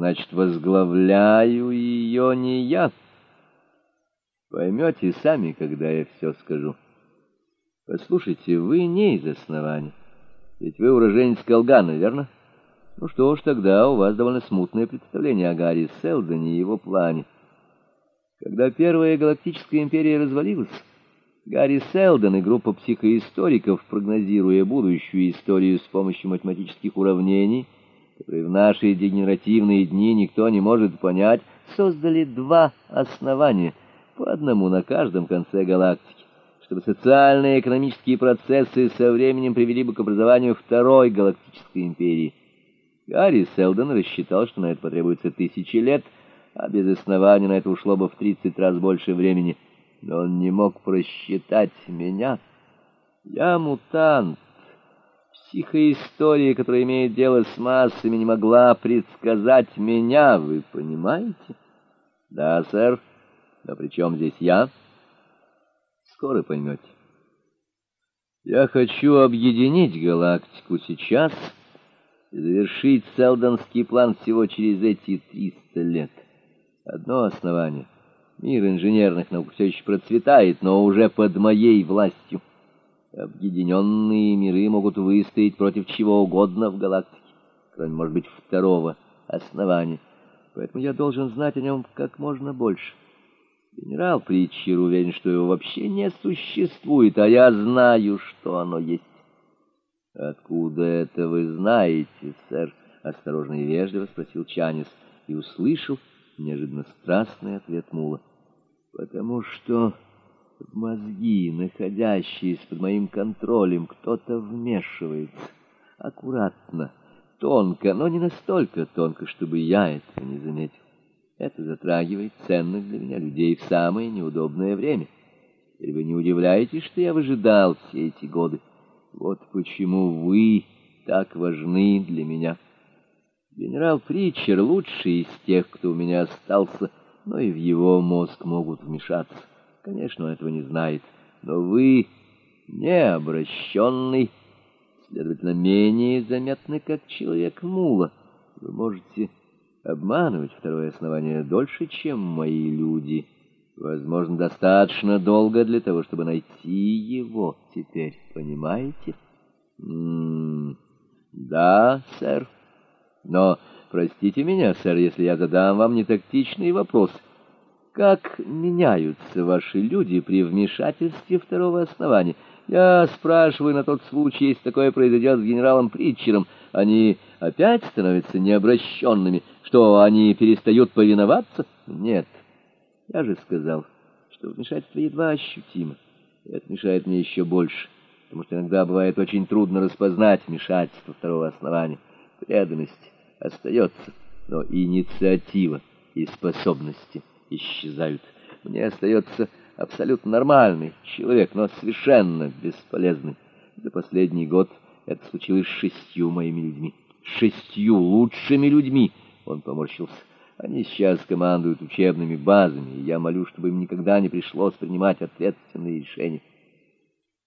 Значит, возглавляю ее не я. Поймете сами, когда я все скажу. Послушайте, вы не из основания. Ведь вы уроженец Колгана, верно? Ну что ж, тогда у вас довольно смутное представление о Гарри Селдоне и его плане. Когда Первая Галактическая Империя развалилась, Гарри Селдон и группа психоисториков, прогнозируя будущую историю с помощью математических уравнений, которые в наши дегенеративные дни никто не может понять, создали два основания, по одному на каждом конце галактики, чтобы социальные и экономические процессы со временем привели бы к образованию Второй Галактической Империи. Гарри Селдон рассчитал, что на это потребуется тысячи лет, а без основания на это ушло бы в тридцать раз больше времени — но он не мог просчитать меня. Я мутант. Психоистория, которая имеет дело с массами, не могла предсказать меня, вы понимаете? Да, сэр. Но при чем здесь я? Скоро поймете. Я хочу объединить галактику сейчас и завершить Селдонский план всего через эти триста лет. Одно основание — Мир инженерных наук все еще процветает, но уже под моей властью. Объединенные миры могут выстоять против чего угодно в галактике, кроме, может быть, второго основания. Поэтому я должен знать о нем как можно больше. Генерал Притчер уверен, что его вообще не существует, а я знаю, что оно есть. «Откуда это вы знаете, сэр?» — осторожно и вежливо спросил Чанис и услышал неожиданно страстный ответ Мула потому что в мозги, находящиеся под моим контролем, кто-то вмешивается аккуратно, тонко, но не настолько тонко, чтобы я этого не заметил. Это затрагивает ценных для меня людей в самое неудобное время. Теперь вы не удивляетесь, что я выжидал все эти годы. Вот почему вы так важны для меня. Генерал Притчер лучший из тех, кто у меня остался, — но и в его мозг могут вмешаться. Конечно, он этого не знает, но вы необращенный, следовательно, менее заметны, как человек-мула. Вы можете обманывать второе основание дольше, чем мои люди. Возможно, достаточно долго для того, чтобы найти его теперь, понимаете? М -м да, сэр. Но Простите меня, сэр, если я задам вам нетактичный вопрос. Как меняются ваши люди при вмешательстве второго основания? Я спрашиваю на тот случай, если такое произойдет с генералом Притчером. Они опять становятся необращенными? Что, они перестают повиноваться? Нет. Я же сказал, что вмешательство едва ощутимо. Это мешает мне еще больше, потому что иногда бывает очень трудно распознать вмешательство второго основания. Преданность остается, но инициатива и способности исчезают. Мне остается абсолютно нормальный человек, но совершенно бесполезный. За последний год это случилось с шестью моими людьми. Шестью лучшими людьми, он поморщился. Они сейчас командуют учебными базами, и я молю, чтобы им никогда не пришлось принимать ответственные решения.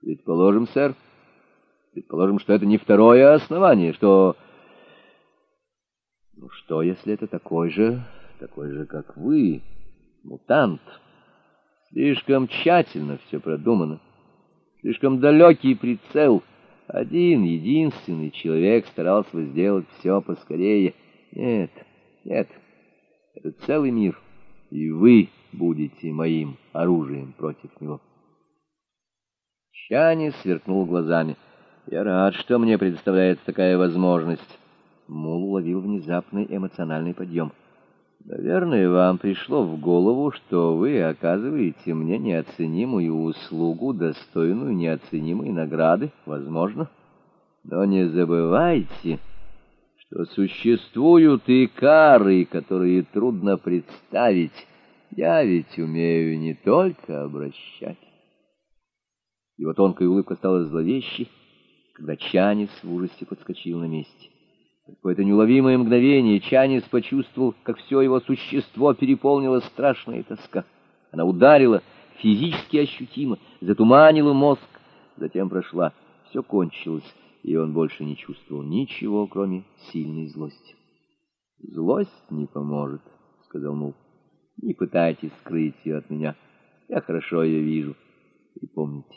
Предположим, сэр, предположим, что это не второе основание, что ну что, если это такой же, такой же, как вы, мутант? Слишком тщательно все продумано, слишком далекий прицел. Один, единственный человек старался сделать все поскорее. Нет, нет, это целый мир, и вы будете моим оружием против него. Чани сверкнул глазами. Я рад, что мне предоставляется такая возможность. Мул уловил внезапный эмоциональный подъем. «Наверное, вам пришло в голову, что вы оказываете мне неоценимую услугу, достойную неоценимой награды, возможно. Но не забывайте, что существуют и кары, которые трудно представить. Я ведь умею не только обращать». Его тонкая улыбка стала зловещей, когда Чанец в ужасе подскочил на месте. Какое-то неуловимое мгновение Чанис почувствовал, как все его существо переполнило страшная тоска. Она ударила физически ощутимо, затуманила мозг, затем прошла. Все кончилось, и он больше не чувствовал ничего, кроме сильной злости. Злость не поможет, — сказал Мул. Не пытайтесь скрыть ее от меня. Я хорошо ее вижу. И помните,